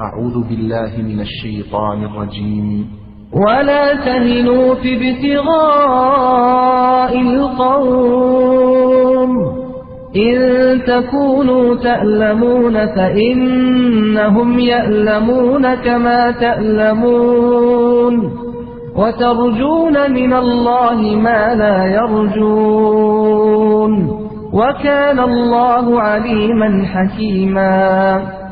أعوذ بالله من الشيطان الرجيم. ولا تهنوا في ابتغاء القوم. إن تكونوا تألمون فإنهم يألمون كما تألمون. وترجون من الله ما لا يرجون. وكان الله عليما حكيما.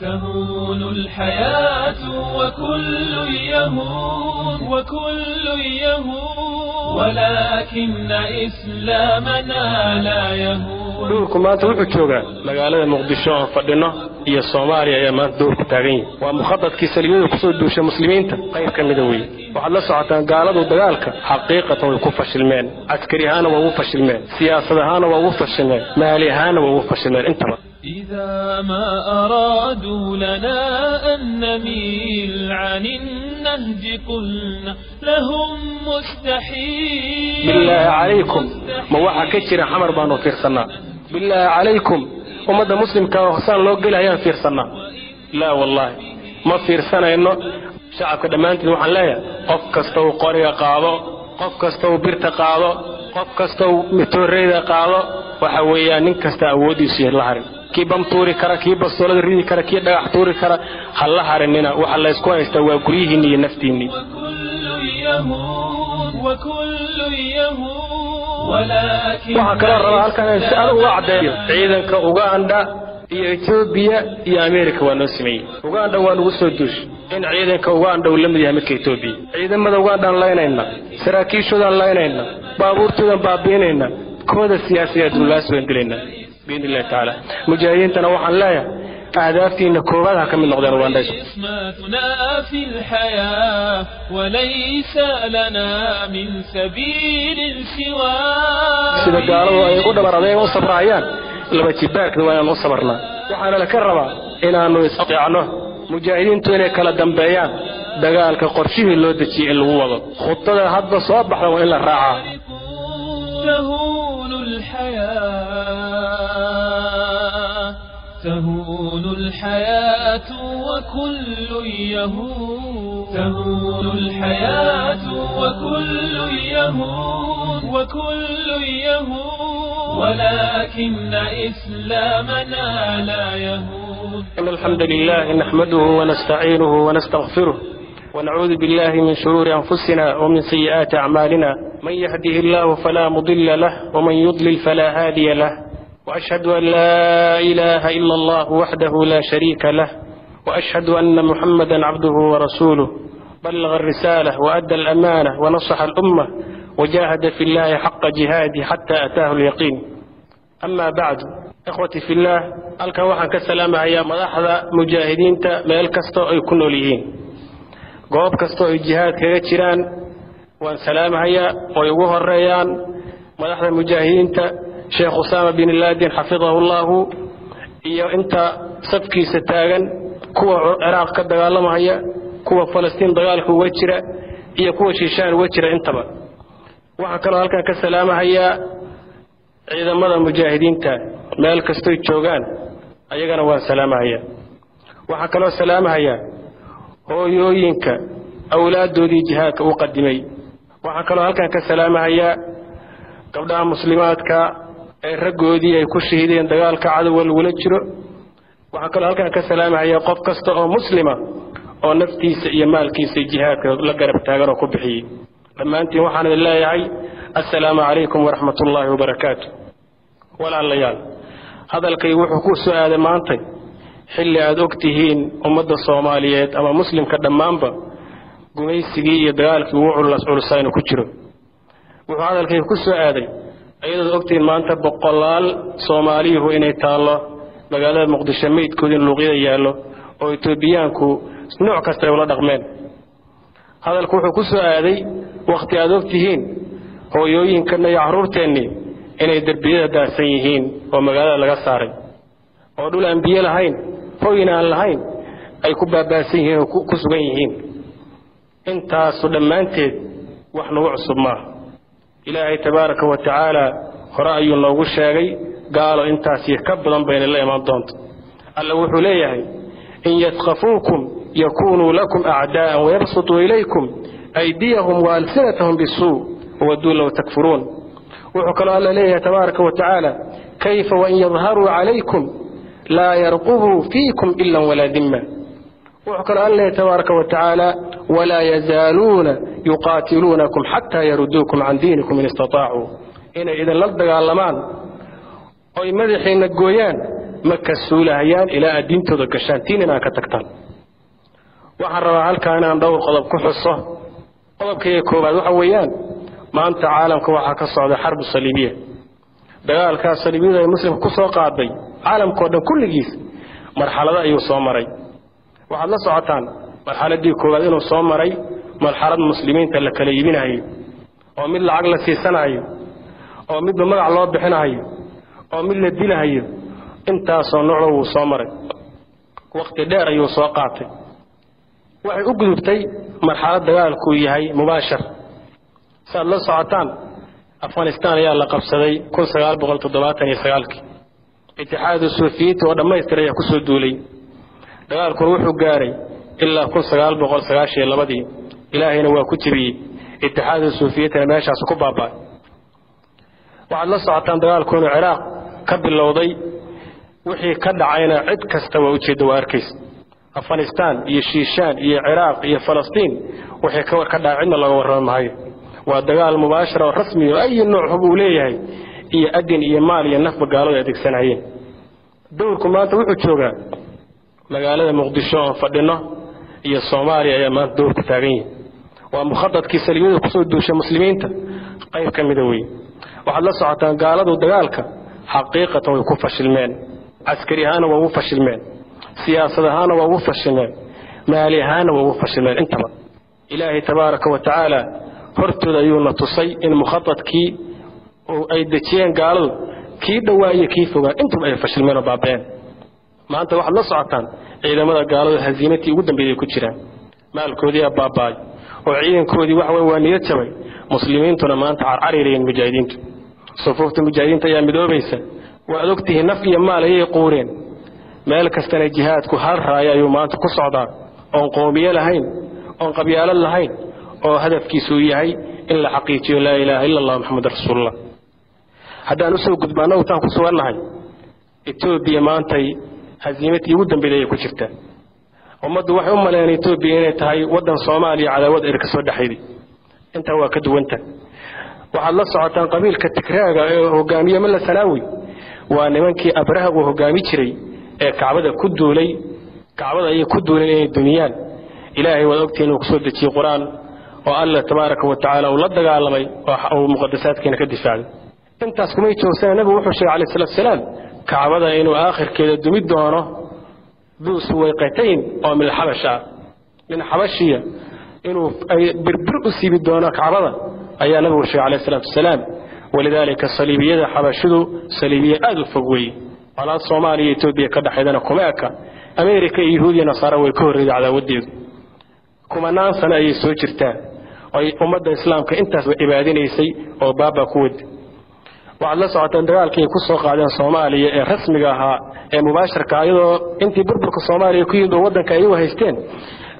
تهون الحياة وكل يهون وكل يهون ولكن إسلامنا لا يهون dhulku maanta wuxuu joogaa magaalada muqdisho oon fadhino iyo soomaaliya ayaa maanta dowrku taagan yihin waa mukhadadkii saliyadu kusoo duushay muslimiinta qayb ka mida weeye waxaad la socotaan gaaladu dagaalka xaqiiqatan way ku fashilmeen caskari ahaana waa ugu fashilmeen siyaasad ahaana waa ugu fashilmeen maali ahaana waa ugu fashilmeen intaba إذا ما أرادوا لنا أن نميل عن النهج قلنا لهم مستحيل bilaahi calaykum ma waxa ka jira xamar baanu fiirsannaa bilaahi calaykum ummadda muslimka oo hosaan loo geli ayaan fiirsannaa laa wallaahi ma fiirsanayno shacabka dhammaantiin waxaan leeyahay qof kasta uu qoriga qaado qof kasta uu birta qaado qof kasta uu mitooreyda qaado waxa weeyaan nin kasta awooddiisu yahay la harin kii bam tuuri kara kii bastoolada ridi kara kii dhagax tuuri kara ha la harinina. Waxa laysku haystaa waa guryihiinni iyo naftiinni. Waxaa kaloo rabaa halkan si aad uga caddeeyo ciidanka uganda iyo etoobiya iyo ameerika waa noo sameeyey. Uganda waa lagu soo duush in ciidanka uganda uu la mid yahay midka etoobiya ciidamada ugandaan laynayna saraakiishoodaan laynayna baabuurtoodaan baabi'inayna kooda siyaasiyaad ulaasbaan dilaynaa biidn illahi tacaala mujaahidiintana waxaan leeyahay aadaabtiina koobaad ha ka mid noqdeen ugandhayso ismatuna fi lxayaa sida gaaladu ay u dhabaradayn u sabraayaan laba jibaarkna waa inaan u sabarnaa. Waxaana la ka rabaa inaanu isateecno mujaahidiintu inay kala dambeeyaan dagaalka qorshihii loo dejiyey in lagu wado. Khudada hadda soo baxda waa in la raacaa. تهون الحياة وكل يهون. تهون الحياة وكل يهون. وكل يهون. ولكن إسلامنا لا يهون. إن الحمد لله نحمده ونستعينه ونستغفره ونعوذ بالله من شرور أنفسنا ومن سيئات أعمالنا. من يهده الله فلا مضل له ومن يضلل فلا هادي له. وأشهد أن لا إله إلا الله وحده لا شريك له وأشهد أن محمدا عبده ورسوله. بلغ الرسالة وأدى الأمانة ونصح الأمة وجاهد في الله حق جهاده حتى أتاه اليقين. أما بعد ikhwati fillaah halkan waxaan ka salaamahayaa madaxda mujaahidiinta meel kastoo ay ku nool yihiin goob kastoo ay jihaad kaga jiraan waan salaamahayaa oy ugu horeeyaan madaxda mujaahidiinta sheekh usaama bin laadin xafidahu llaahu iyo inta safkiisa taagan kuwa ciraaq ka dagaalamahaya kuwa falastiin dagaalka uga jira iyo kuwa shiishaan uga jira intaba. Waxaan kaloo halkan ka salaamahayaa ciidamada mujaahidiinta meel kastoy joogaan ayagana waan salaamahayaa waxaan kaloo salaamahayaa hooyooyinka awlaaddoodii jihaadka u qadimay. Waxaan kaloo halkan ka salaamahayaa gabdhaha muslimaadka ee raggoodii ay ku shahideen dagaalka cadowga lagula jiro. Waxaan kaloo halkan ka salaamahayaa qof kasta oo muslima oo naftiisa iyo maalkiisa jihaadka la garab taagan oo ku bixiyey. Dhammaantiin waxaan idin leeyahay assalaamu calaykum waraxmat ullaahi wabarakaatu walaalayaal hadalkay wuxuu ku soo aaday maantay xilli aad og tihiin ummadda soomaaliyeed ama muslimka dhammaanba gumaysigii iyo dagaalkii ugu culusaynu ku jiro. Wuxuu hadalkay ku soo aaday ayadood ogtihiin maanta boqolaal soomaaliyuhu inay taallo magaalada muqdisho meydkooda in luuqyada yaallo oo etoobiyaanku nooc kasta ay ula dhaqmeen. Hadalku wuxuu ku soo aaday wakhti aad og tihiin hooyooyinkanna iyo carruurteennii inay derbiyada daadsan yihiin oo magaalada laga saaray. Oo dhul aan biyo lahayn hoyna aan lahayn ay ku baabaasan yihiin oo ku sugan yihiin. Intaasu dhammaanteed wax nagu cusub maaha ilaahay tabaaraka wa tacaala hore ayuu noogu sheegay gaalo intaasiyo ka badan bayna la imaan doonto. Alla wuxuu leeyahay in yadkafuukum yakunuu lakum acdaa'an wayabsutuu ilaykum aydiyahum waalsinatahum bisuu wawaduu low takfuruun. Wuxuu kaloo alla leeyahay tabaaraka wa tacaala kayfa wain yadharuu calaykum laa yarqubuu fiikum ila walaa dimma. Wuxuu kaloo alla leeyahay tabaaraka wa tacaala walaa yazaaluuna yuqaatiluunakum xataa yaruduukum can diinikum in istataacu inay idinla dagaalamaan oy madaxiinna gooyaan ma kasuulahayaan ilaa aad gashaan tiin inaad ka tagtaan waxaan rabaa halkaa inaan dhowr qodob ku xuso qodobkaiyo koowaad waxa weeyaan maanta caalamka waxaa ka socda xarbu saliibiya dagaalkaas saliibiyadu ay muslimka ku soo qaaday caalamkao dhan kulligiis marxalado ayuu soo maray waxaad la socotaan marxaladii koowaad inuu soo maray marxalad muslimiinta la kala iibinahayo oo mid lacag la siisanahayo oo midba magac loo bixinahayo oo mid la dilahayo intaasoo nucba wuu soo maray. Wakhti dheer ayuu soo qaatay. Waxay u gudubtay marxalad dagaalkuu yahay mubaashar. Saaad la socotaan afghanistaan ayaa la qabsaday kii itixaadu sofiyiinti oo dhammaystir ayaa ku soo duulay. Dagaalkuna wuxuu gaaray ilaa dii ilaahayna waa ku jebiyey itixaadu sofiyiintina meeshaas ku baaba'ay waxaad la socotaan dagaalku inuu ciraaq ka bilowday. Wixii ka dhacayna cid kasta waa ujeedda waa arkaysa. Afghanistaan iyo shiishaan iyo ciraaq iyo falastiin wixii ka dhacay cidna looga warrami maayo. Waa dagaal mubaashara oo rasmi oo ayi nooc hub uu leeyahay. Iyo adin iyo maal iyo nafba gaaladu adeegsanayeen. Dowrku maanta wuxuu joogaa magaalada muqdisho oon fadhinno iyo soomaaliya ayaa maanta dowrku taagan yihi waa mukhadadkii saliimyada ku soo duushay muslimiinta. Qayb ka mida wey waxaad la socotaan gaaladu dagaalka xaqiiqatan way ku fashilmeen. Caskari ahaanna waa ugu fashilmeen. Siyaasad ahaanna waa ugu fashilmeen. Maali ahaanna waa ugu fashilmeen. Intaba ilaahay tabaaraka wa tacaala hortooda ayuuna tusay in mukhadadkii ay dejiyeen gaaladu kii dhowaa iyo kii fogaa. Intuba ay fashilmeen oo baaba'een maanta waxaad la socotaan ciidamada gaaladu hasiimatii ugu dambeeyay ku jiraan. Maalkoodiiaa baaba'ay. Oo ciidankoodii waxa wey waa niyad jabay. Muslimiintuna maanta carcariirayeen mujaahidiintu. Sufuufta mujaahidiinta ayaa midoobaysa. Waad ogtihiin naf iyo maal ayay quureen. Meel kastana jihaadku hal raaya ayuu maanta ku socdaa. Oon qoomiye lahayn oon qabyaalad lahayn oo hadafkiisuu yahay in la xaqiijiyo laa ilaaha ila allah maxamed rasuulullah. Haddaan u soo gudba annagu taan ku sugannahay etoobiya maantay hasiimatii ugu dambeeyay ku jirtaa ummaddu waxay u maleeyeen etoobiya inay tahay waddan soomaaliya cadaawad er ka soo dhexayday intaa waa ka duwanta. Waxaad la socotaan qabiilka tigraaga ee hogaamiye malla salaawi. Waa nimankii abraha uu hogaami jiray ee kacbada ku duulay. Kacbada ayay ku duuleen inay dumiyaan ilaahay waad ogtihiin uu ku soo dejiyey qur'aan oo alla tabaaraka wa tacaala uu la dagaalamay oo muqadasaadkiina ka difaacday intaas kumay joogsana nebigu wuxuu sheegay alayh salatu salaam kacbada inuu aakhirkeeda dumi doono duu suwayqatayn oo min xabasha ah min xabashiya inuu birbir u siibi doono kacbada ayaa nabigu sheegay alayh salatu wasalaam walidaalika saliibiyada xabashidu saliibiya aad u fog weeye colaad soomaaliya etoobiya ka dhexaydana kuma eka ameerika iyo yahuudiya nasaara way ka horreeday cadaawadeedu kumanaan sano ayay soo jirtaa. Ay ummadda islaamka intaasba cibaadinaysay oo baaba ku wada waxaad la socotaan dagaalkii ay ku soo qaadeen soomaaliya ee rasmiga ahaa ee mubaasharka iyadoo intii burburka soomaaliya ku yimid oo waddanka ay u haysteen.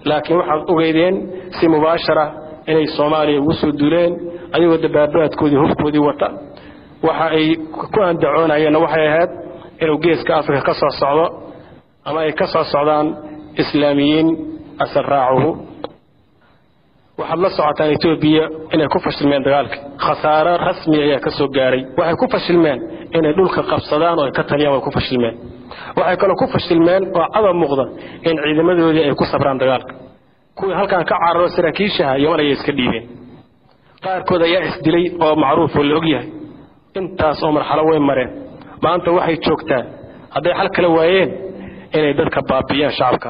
Laakiin waxaad ogeydeen si mubaashara inay soomaaliya ugu soo duuleen ayagoo dabaabaadkoodii hubkoodii wata. Waxa ay ku andacoonayeenna waxay ahayd inuu geeska afrika ka soo socdo ama ay ka soo socdaan islaamiyiin asal raacuhu waxaad la socotaan etoobiya inay ku fashilmeen dagaalka. Khasaaro rasmi ayaa ka soo gaaray. Waxay ku fashilmeen inay dhulka qabsadaan oo ay ka taliyaan way ku fashilmeen. Waxay kaloo ku fashilmeen oo cadab muuqda in ciidamadoodii ay ku sabraan dagaalka. Kuwii halkan ka cararo saraakiishaha yaman ayay iska dhiibeen. Qaarkood ayaa isdilay oo macruuf oo la og yahay. Intaas oo marxalo way mareen. Maanta waxay joogtaa hadday xal kala waayeen inay dadka baabiyaan shacabka.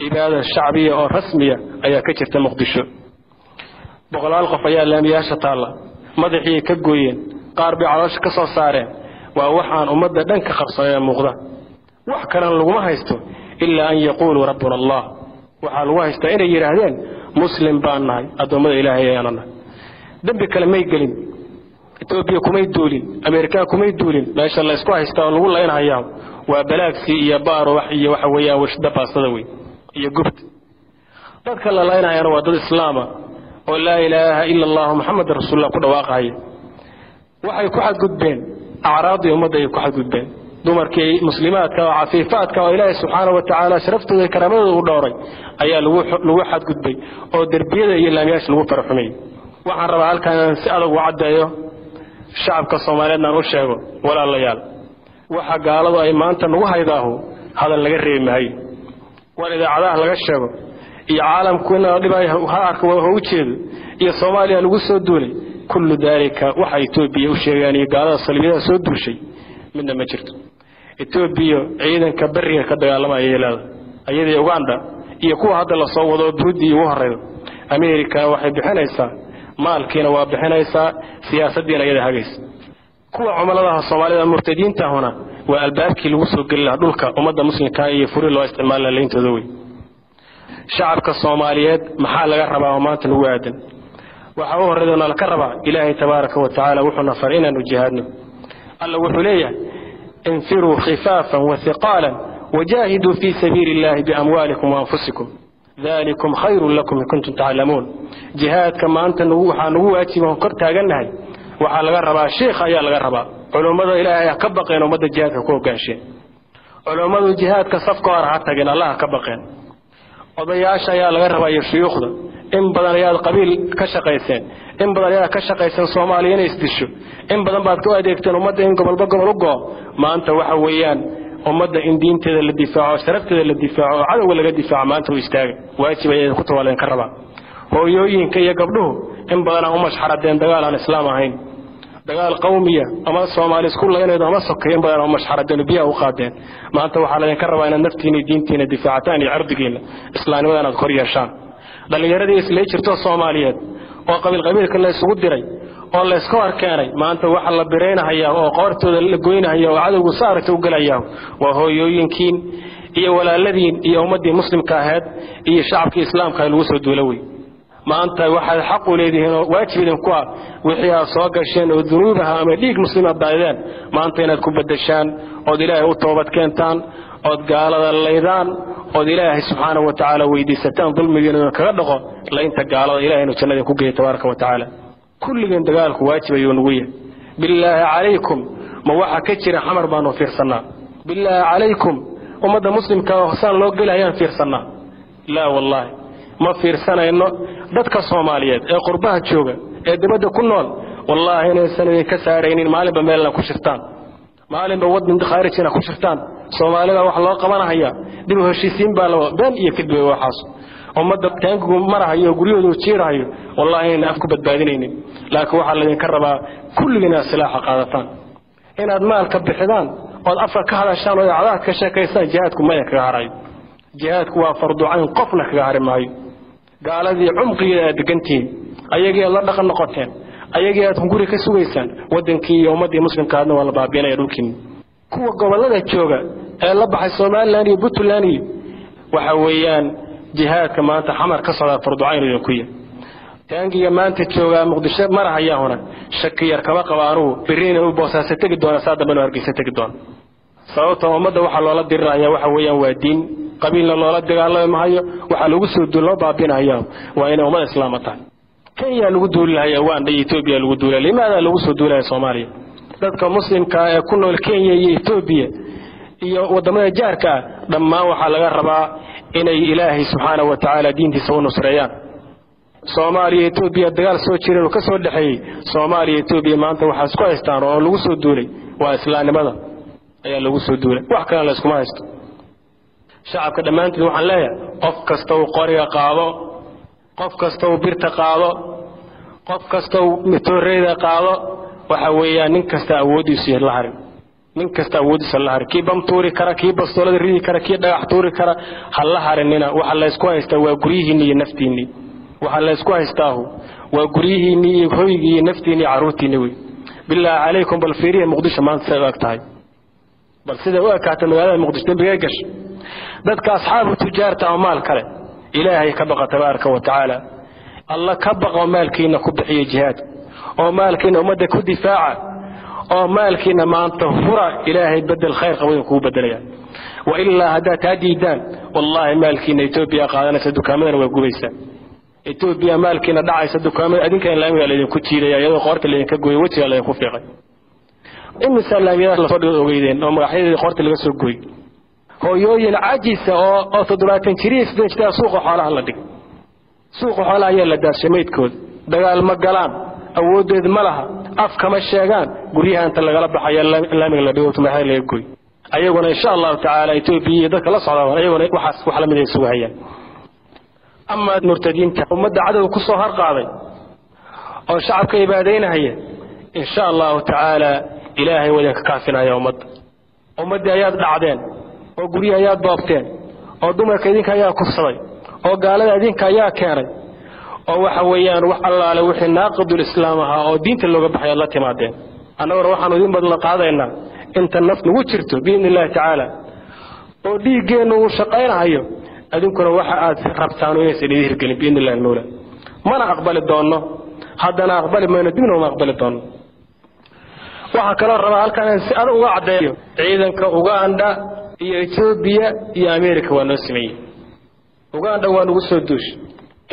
Cibaada shacbiya oo rasmiya ayaa ka jirta muqdisho boqolaal qof ayaa laamiyaasha taalla. Madaxiiay ka gooyeen qaar bay caloosha ka soo saareen. Waa waxaan ummadda dhan ka qabsanee muuqda. Wax kalena laguma haysto ilaa an yaquuluu rabbuna allah. Waxaa lagu haystaa inay yidhaahdeen muslim baan nahay addoommada ilaahay ayaana nahay. Dembi kale may gelin etoobiya kumay duulin ameerikaan kumay duulin meesha la isku haystaa oo lagu laynhayaa waa balaagsi iyo baarowax iyo waxa weeyaan warshada baastada wey iyo gubt. Dadka la laynayana waa dad islaama oo laa ilaaha ila allahu maxamedan rasuulullah ku dhawaaqahaya waxay ku xadgudbeen acraadii ummadda ay ku xadgudbeen. Dumarkii muslimaadka oo cafiifaadka oo ilaahay subxaana wa sharaftooda karaamadooda u dhowray ayaa lagu xadgudbay oo derbiyada iyo laamiyaasha lagu faraxumayey waxaan rabaa halkan inaan si adag u caddeeyo shacabka soomaaliyeedna aan u sheego walaalayaal. Waxa gaaladu ay maanta nagu haydaahu hadal laga reebi maayo war idaacadaha laga sheego iyo caalamku in dhibay ha arka ha u jeedo iyo soomaaliya lagu soo duulay kullu daalika waxa etoobiya u sheegaan iyo gaalada salbiyada soo duushay midna ma jirto. Etoobiya ciidanka beriga ka dagaalamaya leeda ayadii uganda iyo kuwa hadda la soo wado buruddii ugu horeyda ameerika waxay bixinaysaa maalkiina waa bixinaysaa siyaasaddiina iyada hagaysa. Kuwa cumiladaha soomaalida murtadiintahuna waa albaabkii lagu soo geli lahaa dhulka ummadda muslimka iyo furi loo isticmaali laha leyntooda wey shacabka soomaaliyeed maxaa laga rabaa oo maanta lagu aadan waxaa u horreedo nalka rabaa ilaahay tabaaraka wa tacaala wuxuuna faray inaanu jihaadno. Alla wuxuu leeyahay infiruu khifaafan wa hiqaalan wajaahiduu fii sabiili illahi biamwaalikum waanfusikum dalikum khayrun lakum in kuntum taclamuun jihaadka maanta waxaa nagu waajiba kor taagannahay waxaa laga rabaa shiikh ayaa laga rabaa. Culummada ilaahay ha ka baqeen ummadda jihaadka ku hogaansheen culummadu jihaadka safka hor ha tageen allah ka baqeen odayaasha ayaa laga rabaa iyo shuyuukhda. In badan ayaad qabiil ka shaqayseen. In badan ayaad ka shaqayseen soomaaliya inay isdisho. In badan baad ku adeegteen ummadda in gobolba gobol u goo maanta waxa weeyaan ummadda in diinteeda la difaaco sharafteeda la difaaco oo cadowga laga difaaco maanta u istaaga. Waajib ayay ku tawaaleen ka rabaa. Hooyooyinka iyo gabdhuhu in badan aan u mashxaradeen dagaal aan islaam ahayn dagaal qawmiya ama soomaali isku laynaydo ama sokay in badan mashxaradeen biyaha u qaadeen. Maanta waxaa laydinka rabaa inaad naftiina iyo diintiina difaacataan iyo cirdigiina islaamnimada inaad kor yeeshaan. Dhallinyaradii islee jirto soomaaliyeed oo qabiil qabiilka la isugu diray oo la iska hor keenay maanta waxa la biraynahayaa oo qoortooda la goynahaya oo cadowgu saarata u gelayaa waa hooyooyinkiin iyo walaaladiin iyo ummaddii muslimka ahayd iyo shacabkii islaamka lagu soo duulo wey maanta waxaad xaq u leedihiin oo waajib idinku ah wixii aad soo gasheen oo dunuubaha ama dhiig muslimaad daadeen maanta inaad ku beddeshaan ood ilaahay u toobad keentaan ood gaalada laydaan ood ilaahay subxaana wa tacaala weydiisataan dulmigiina kaga dhaqo laynta gaalada ilahay inuu jannada ku geeyo tabaaraka wa tacaala. Kulligeen dagaalku waajib ayuu nagu yahay bilaahi calaykum ma waxa ka jira xamar baanu fiirsannaa. Bilaahi calaykum ummadda muslimka hosaan loo gelahayaan fiirsannaa. Laa wallaahi ma fiirsanayno dadka soomaaliyeed ee qurbaha jooga ee dibadda ku nool wallaahi inaysan idinka saaraynin maalinba meelna ku shirtaan. Maalinba waddan khaarijina ku shirtaan. Soomaalida wax loo qabanahaya dib u heshiisiin baa been iyo kadib waxaas. Ummadda taankigu marahayo guryahoodu jiirahayo wallaahi inayna af ku badbaadinaynin. Laakiin waxaa laydinka rabaa kulligiin silaaxa qaadataan. Inaad maalka bixidaan ood afka ka hadashaan oo acdaad ka sheekaysaan jihaadku maya kaga harayo. Jihaadku waa farducayn qofna kaga hari maayo gaaladii cumqigeeda aad degantihiin ayagii aad la dhaqan noqoteen ayagii aad hunguri ka sugaysaan waddankii iyo ummaddii muslimkaadna waa la baabiinaya dhulkiinni kuwa gobollada jooga ee la baxay somalilan iyo puntland iyo waxa weeyaan jihaadka maanta xamar ka socdaa farducayn idinku yahay taangiga maanta joogaa muqdisho marahayaahuna shaki yar kama qaba anugu berriina u boosaase tegi doona saa dambena hargeysa tegi doona. Sababta ummadda waxaa loola diriraya waxa weeyaan waa diin qabiilna loola dagaalami mahayo waxaa loo baabinaya waa inay ummad islaama tahay. Kenya lagu duuli lahaya uganda iyo etoobiya lagu duulaya limaada lagu soo duulaya soomaaliya? Dadka muslimka ee ku nool kenya iyo etoobiya iyo waddamada jaarka ah dhammaan waxaa laga rabaa inay ilaahay subxaana wa tacaala diintiisa u nusreeyaan. Soomaaliya etoobiya dagaal soo jireen oo ka soo dhexeeyey. Soomaaliya etoobiya maanta waxaa isku haystaan oo lagu soo duulay. Waa islaamnimada ayaa lagu soo duulay. Wax kalena la iskuma haysto shacabka dhammaanteed waxaan leeyahay qof kasta uu qoriga qaado qof kasta uu birta qaado qof kasta uu matooreyda qaado waxa weeyaan nin kasta awooddiisu la harin. Nin kasta awooddiisa la harin. Kii bam tuuri kara kii bastoolada ridi kara kii dhagax tuuri kara ha la harinina waxa laysku haystaa waa guryihiinni iyo naftiinnii. Waxa laysku haystaahu waa guryihiinnii iyo hoygii iyo naftiinni iyo wey. Bilaahi calaykum bal fiiriya muqdisho maanta siday u eg tahay. Bal siday u ekaatay magaalada muqdisho dembigee gasha dadka asxaabu tujaarta oo maal kale ilaahay ka baqa tabaaraka wa tacaala. Alla ka baqo maalkiina ku bixiya jihaadka oo maalkiina ummadda ku difaaca oo maalkiina maanta hura ilaahay bedel khayr idin kugu bedelaya wa ilaa haddaad taa diidaan wallaahi maalkiina etoobiya qaadanaysa dukaamadana waa gubaysaa etoobiya maalkiina dhacaysa dukaamada adinkan laamiga laydinku jiidaya iyadoo qoorta laydinka gooyey wejiga laydinku fiiqay. Imisa laamiyada la soo dhigo ogeydeen oo magacyadeedii qoorta laga soo gooyey hooyooyin cajisa oo oo toddobaatan jiriya siddean jiraa suuqa xoolaha la dhig. Suuqa xoolaha ayaa la daashay maydkooda dagaal ma galaan awooddeed ma laha af kama sheegaan guryaha inta lagala baxaya laamiga la dhigo magacada laga gooy ayaguna insha allahu tacaala etoobiya iyo dadka la socdaan ayaguna waxaas wax la mid ay sugu hayaan. Ama murtadiinta ummadda cadowga ku harqaaday oo shacabka ibaadaynahaya insha allahu tacaala ilaahay waa idinka kaafinaya ummadda ummaddii ayaad dhacdeen oo guryaha ayaad boobteen oo dumarka idinka ayaa kufsaday oo gaalada idinka ayaa keenay oo waxa weeyaan wax allaale wixii naaqidulislaam ahaa oo diinta looga baxay aad la timaadeen. Annaguna waxaanu idin badla qaadaynaa inta naf nagu jirto biidni illahi tacaala oo dhiiggeennu uu shaqaynahayo adinkuna waxa aad rabtaan inaysan idin hirgelin biidni illahi almawla mana aqbali doonno. Haddana aqbali mayno dibna uma aqbali doonno. Waxaa kaloo rabaa halkan in si adag uga caddeeyo ciidanka uganda iyo etoobiya iyo america waa noo sameeyey. Uganda waa nagu soo duushay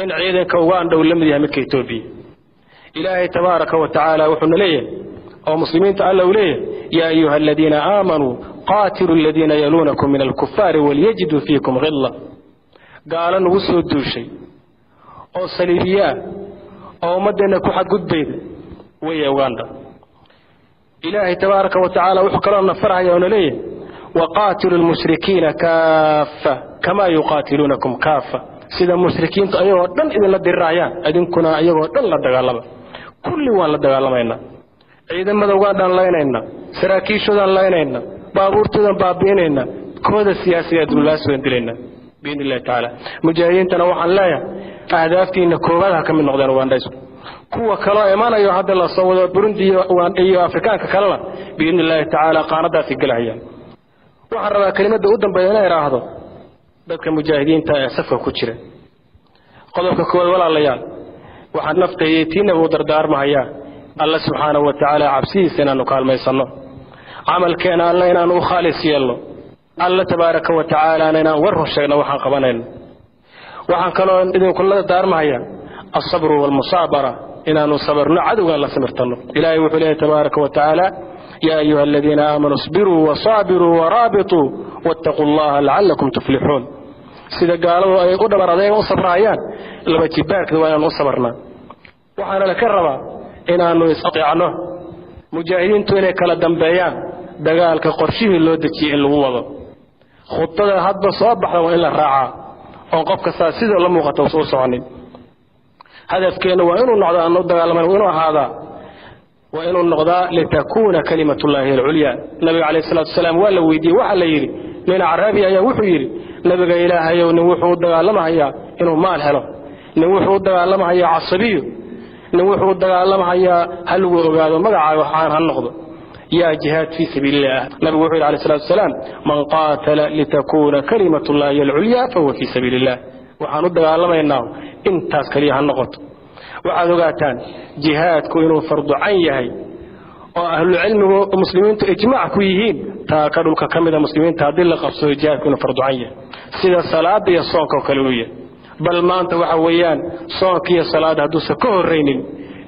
in ciidanka uganda uu la mid yahay midka etoobiya ilaahay tabaaraka wa tacaala wuxuuna leeyahay oo muslimiinta alla uu leeyahay yaa ayuha aladiina aamanuu qaatiluu aladiina yaluunakum min alkufaari walyajiduu fiikum khilla gaalo nagu soo duushay oo saliibiyaa oo ummaddeenna ku xadgudbayda weeye uganda. Ilaahay tabaaraka wa tacaala wuxuu kaloo nafarhaya oona leeyahay waqaatilu lmushrikiina kaafa kamaa yuqaatiluunakum kaafa sida mushrikiintu ayagoo dhan idinla dirirayaan idinkuna ayagoo dhan la dagaalama kulli waan la dagaalamaynaa ciidamada ugandhaan laynayna saraakiishoodaan laynayna baabuurtoodaan baabi'inayna kooda siyaasiga dululaasoodan dilayna biidni illahi tacaala mujaahidiintana waxaan leeyahay ahdaaftiina koowaad ha ka mid noqdeen ugandhaysku kuwa kaloo imanayo hadda la soo wado burundi iyo afrikaanka kalena biidni illaahi tacaala qaanadaasi gelahayaan waxaan rabaa kelimadda u dambeeya inay idhaahdo dadka mujaahidiinta ee safka ku jira. Qodobka koowaad walaalayaal waxaan naftayay tiinaba u dardaarmahayaa alla subxaanahu wa tacaala cabsidiisa inaannu kaalmaysanno. Camalkeena alla inaannu u khaalis yeelno. Alla tabaaraka wa tacaalaana inaan war hor sheegno waxaan qabanayno. Waxaan kaloo idinkula dardaarmahayaa alsabru waalmusaabara inaannu sabarno cadowgaan la samirtanno. Ilaahay wuxuu leeyahy tabaaraka wa tacaala يا أيها الذين آمنوا اصبروا وصابروا ورابطوا واتقوا الله لعلكم تفلحون sida gaaladu ay u dhabar adeega u sabrayaan laba jibaarka waa inaan u sabarnaa waxaana la ka rabaa inaannu is-ateecno mujaahidiintu inay kala dambeeyaan dagaalka qorshihii loo dejiyey in lagu wado khudada hadba soo baxda waa in la raacaa oon qof kastaa sida la muuqata u soconin hadafkeennu waa inuu noqdo aanu dagaalaman waa inuu ahaadaa waa inuu noqdaa litakuuna kalimatullaahi alculyaa nabiga calayhi salatu wasalaam waa la weydiiyey waxaa la yidhi nin acraabi ayaa wuxuu yidhi nabiga ilaahayow nin wuxuu u dagaalamahayaa inuu maal helo. Nin wuxuu u dagaalamahayaa casabiyo nin wuxuu u dagaalamahayaa ha lagu ogaado magacaaga waxaan ha noqdo. Yaa jihaad fii sabiililah nabigu wuxuu yidhi alayh salatu wasalaam man qaatala litakuuna kalimatullaahi alculyaa fahuwa fii sabiili waxaan u dagaalamaynaa intaas kaliya ha noqoto waxaad ogaataan jihaadku inuu farducan yahay oo ahlucilmigu muslimiintu ijmaac ku yihiin taa ka dhulka ka mida muslimiinta haddii la qabsado jihaadku inuu farducan yahay. Sida salaada iyo soonka oo kale uu yahay bal maanta waxa weeyaan soonka iyo salaada hadduusan ka horraynin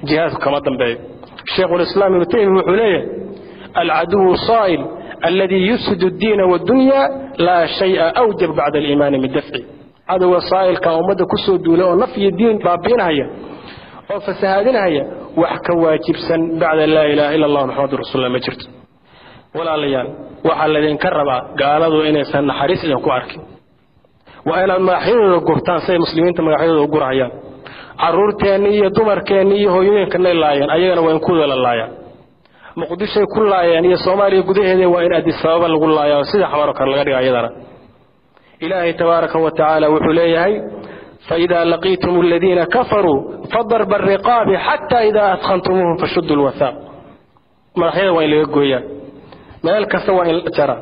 jihaadku kama dambeeyo. Sheikhulislaam ibnu taymiya wuxuu leeyahay alcaduwu saa'il alladii yufsidu addiina waaddunya laa shay'a awjab bacda aliimaani min dafci cadowga saa'ilka ummadda ku soo oo naf iyo diin baabiinahaya oo fasahaadinahaya wax ka waajibsan bacda laa ilaaha ila allah maxamadu rasuullah ma jirto. Walaalayaal waxaa laydinka rabaa gaaladu inaysan naxariis idinku arkin. Waa inaad magaxyadooda gurtaan siay muslimiinta magaxyadooda u gurhayaan carruurteenni iyo dumarkeenni iyo hooyooyinkanay laayeen ayagana waa in kuwada la laayaan. Muqdishoy ku laayeen iyo soomaaliya gudaheeda waa in adisababa lagu laaya oo sida xamaroo kale laga dhiga ayadana. Ilaahay tabaaraka wa tacaala wuxuu leeyahay فإذا لقيتم الذين كفروا فضرب الرقاب حتى إذا أثخنتموهم فشدوا الوثاق مدحيدا وين لغا غويا مال كسا وين جرى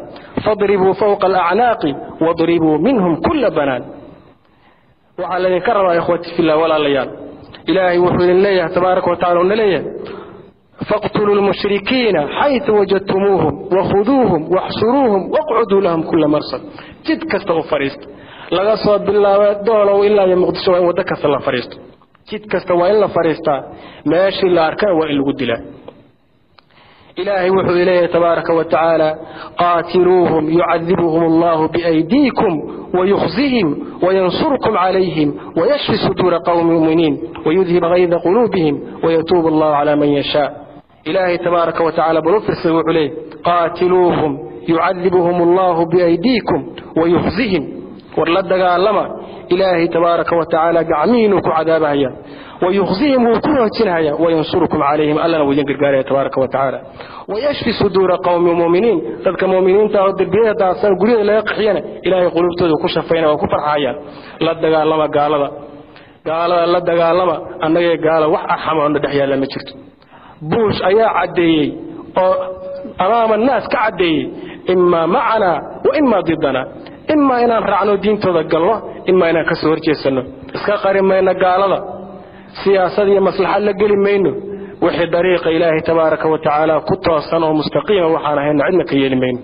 فاضربوا فوق الأعناق واضربوا منهم كل بنان وعلى ذكر يا إخوتي في الله ولا ليال إلهي وحول الله تبارك وتعالى ونليه faqtuluu lmushrikiina xaytu wajadtumuuhum wakhuduuhum waxsuruuhum waqcuduu lahum kula marsad jid kasta u fadhiista laga soo bilaabo doolow ilaa iyo muqdisho waa in waddo kasta la fadhiisto jid kasta waa in la fadhiistaa meeshii la arkana waa in lagu dilaa ilaahay wuxuu leeyahay tabaaraka wa tacaala qaatiluuhum yucadibuhum allahu biaydiikum wayukhzihim wayansurkum calayhim wayashfi suduura qowmi muminiin wayudhib hayda quluubihim wayatuubu allahu calaa man yashaa. Ilaahay tabaaraka wa tacala bal u firsada wuxuu leeyahy qaatiluuhum yucadibuhum allahu biaydiikum wayukhzihim war la dagaalama. Ilaahay tabaaraka wa tacaala gacmihiinuu ku cadaabahaya. Wayukhzihim wuu ku hoojinahaya wayansurukum calayhim. Allana wuu idin gargaaraya tabaaraka wa tacaala. Wayashfi suduura qowmi muminiin. Dadka muminiinta oo derbiyada daadsan guryada laga qaxiyana ilaahay quluubtooda ku shafayna waa ku farxayaan la dagaalama gaalada. Gaalada la dagaalama annagee gaala wax arxama dhex yaalla ma jirto. Buush ayaa caddeeyey oo amaama naas ka caddeeyey. Imaa macanaa wa imaa didana imaa inaan raacno diintooda galno imaa inaan ka soo horjeesanno. Iska qari mayno gaalada. Siyaasad iyo maslaxad la geli mayno. Wixii dariiqa ilaahay tabaaraka wa tacaala ku toosan oo mustaqiima waxaan ahayna cidna ka yeeli mayno.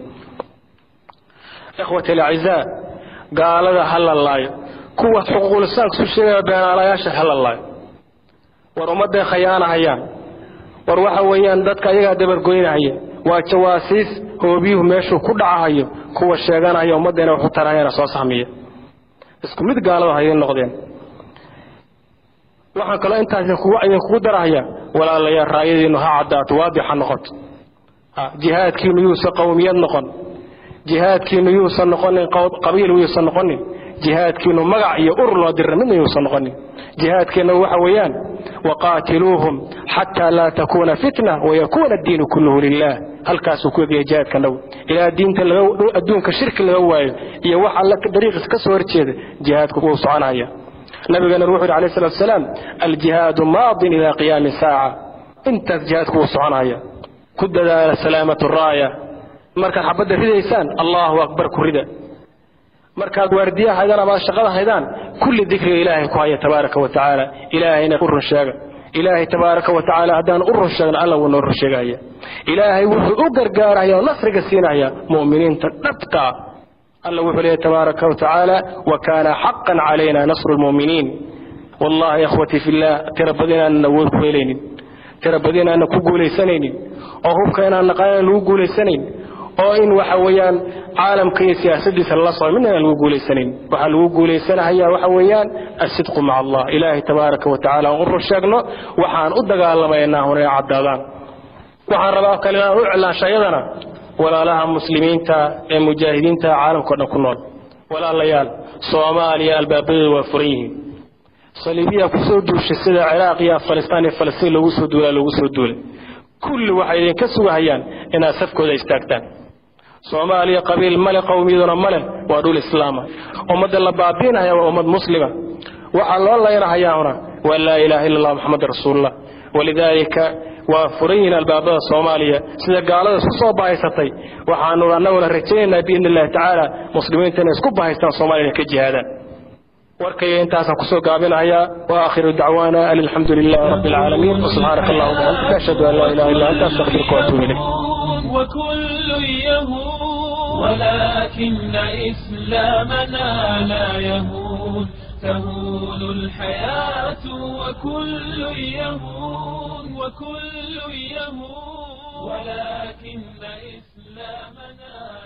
Ikhwati alacizaa gaalada ha la laayo. Kuwa xuquuqulisaanka su sheegaya beenaalayaasha ha la laayo. War ummadday khayaanahayaan war waxa weeyaan dadka ayagaa dabargoynahaya waa jawaasiis hoobiyuhu meeshuu ku dhacahayo kuwa sheeganaya ummaddeena waxu tarahayana soo sahmiya isku mid gaalada ha idiin noqdeen. Waxaan kaloo intaas idinkugu darahaya walaalayaal raayadiinnu ha caddaato waadix noqoto jihaadkiinnu yuusan qowmiyad noqon. Jihaadkiinnu yuusan noqonin qabiil yuusan noqonin. Jihaadkiinnu magac iyo urur loo dirra midna yuusan noqonin. Jihaadkeenna waxa weeyaan waqaatiluuhum xataa laa takuuna fitna wayakuuna addiinu kulluhu lilah halkaasuu ku egaya jihaadka naw ilaa diinta adduunka shirki laga waayo iyo wax alla dariiqiis ka soo horjeeda jihaadku wuu soconaya. Nabigana wuxu yidhi alayh salatu wasalaam aljihaadu maadin ilaa qiyaami saaca. Intaas jihaadku wuu soconaya. Ku dadaala salaamatu raaya. Markaad xabadda ridaysaan allahu akbar ku rida. Markaad waardiya haydaan ama shaqada haydaan kulli dikriga ilaahay ku haya tabaaraka wa tacaala. Ilaahayna u run sheega ilaahay tabaaraka wa tacaala haddaan u run sheegna alla wuu noo run sheegahaya ilaahay wuxuu u gargaarahaya oo nasriga siinahaya mu'miniinta dhabta ah alla wuxuu leeyahy tabaaraka wa tacaala wa kaana xaqan calayna nasru lmu'miniin wallahi ikhwatii fillah tira badi inaanan awood ku helaynin. Tira badi inaanan ku guulaysanaynin. Oo hubka inaan naqaanan lagu guulaysanayn oo in waxa weeyaan caalamka iyo siyaasadiisa lala soo midna aan lagu guulaysanayn waxaa lagu guulaysanahaya waxa weeyaan asidqu maca allah. Ilaahay tabaaraka wa tacala aan u run sheegno waxaan u dagaalamaynaa hunay caddaadaan waxaan rabaa kale inaan u iclaansha iyadana walaalaha muslimiinta ee mujaahidiinta caalamkao dhan ku nool. Walaalayaal soomaaliya albaabadeedu waa furan yihiin saliibiya ku soo duushay sida ciraaq iyo afghanistaan iyo falastiin loogu soo duulaa loogu soo duulay. Kulli waxay idinka sugahayaan inaad safkooda istaagtaan soomaaliya qabiil male qowmiyaduna male waa dhul islaama. Ummadda la baabiinaya waa ummad muslima waxaa loo laynahayaahuna waa laa ilaaha illa allah maxamed rasuulullah. Walidaalika waa furan yihiin albaabada soomaaliya. Sida gaalada isku soo bahaysatay waxaanu annaguna rajaynaynaa biidni illahi tacaala muslimiinta inay isku bahaystaan soomaaliya inay ka jihaadaan. Warkayga intaasaan ku soo gaabinahayaa waakhiru dacwaana an alxamdu lilahi rabbi alcaalamiin wasubxaanaka allahuma wabixamdika ashhadu an laa ilaha illa anta astaqfiruka waatuubu ilayk وكل يهود. ولكن إسلامنا لا يهود. تهون الحياة وكل يهود. وكل يهود. ولكن إسلامنا